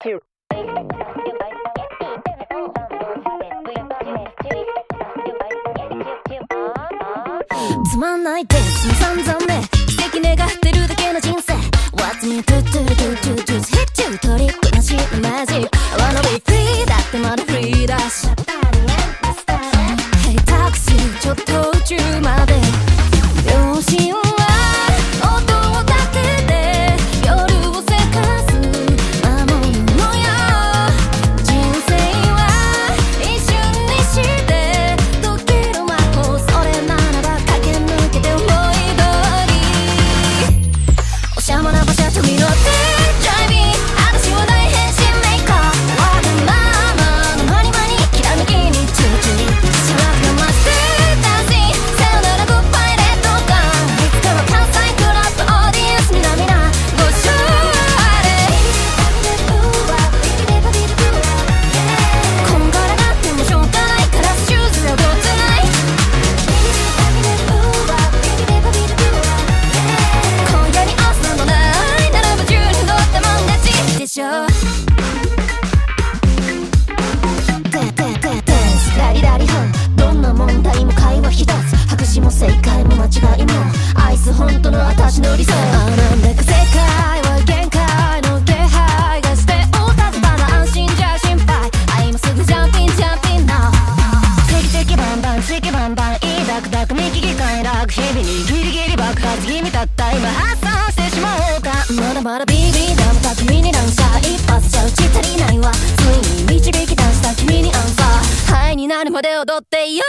two つまんないですさんざんね奇跡願ってるだけの人生 What's me to do do do do hit you トリックなしのマジック違いも愛す本当の私の理想あなんだか世界は限界の気配がしておたずただ安心じゃ心配あ今すぐジャンピンジャンピン now テキテキバンバンチキバンバンいいダクダク右機械楽日々にギリギリ爆発気味たった今発散してしまおうかまだまだビビダムだ君に乱射一発じゃ打ち足りないわついに導き出した君にアンサーハイになるまで踊ってよ